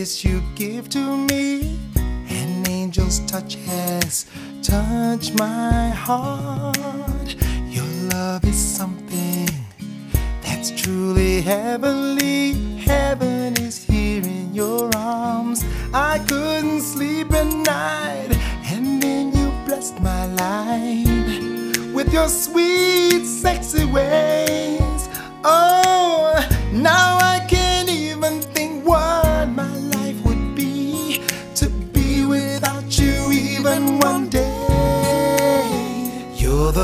kiss you give to me. An angel's touch has touched my heart. Your love is something that's truly heavenly. Heaven is here in your arms. I couldn't sleep at night, and then you blessed my life with your sweet, sexy ways.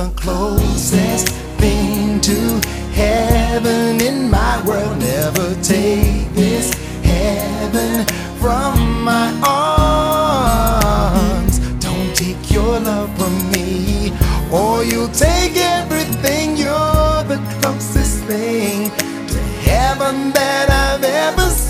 The closest thing to heaven in my world. Never take this heaven from my arms. Don't take your love from me, or you'll take everything. You're the closest thing to heaven that I've ever seen.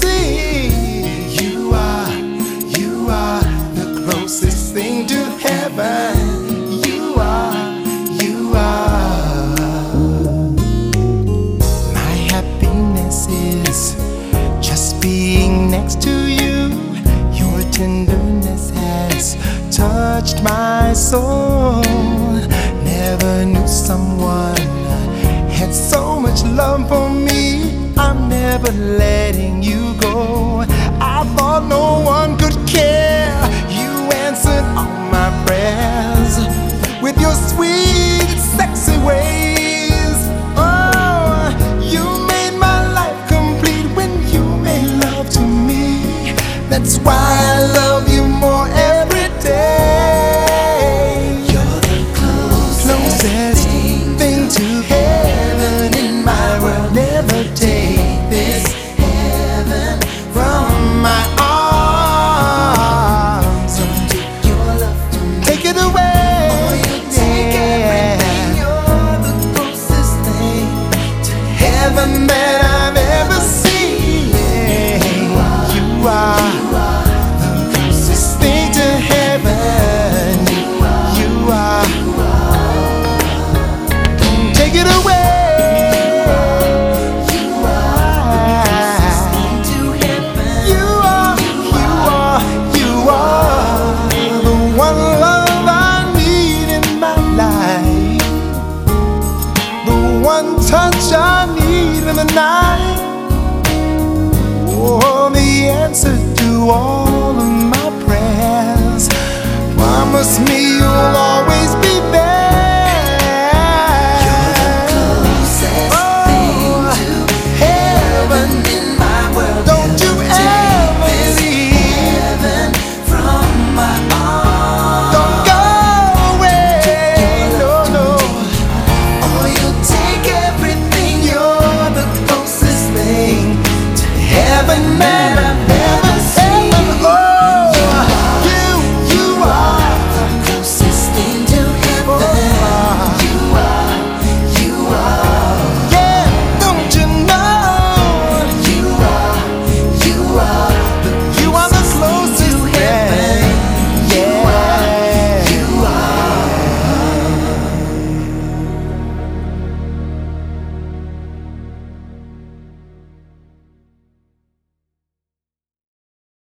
Touched my soul. Never knew someone had so much love for me. I'm never letting you go. I thought no one could care. You answered all my prayers with your sweet, sexy ways. Oh, you made my life complete when you made love to me. That's why I love. everything together. one touch I need in the night. Oh, the answers